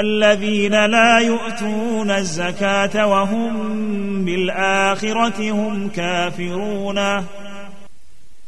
الذين لا يؤتون الزكاة وهم بالآخرة هم كافرون.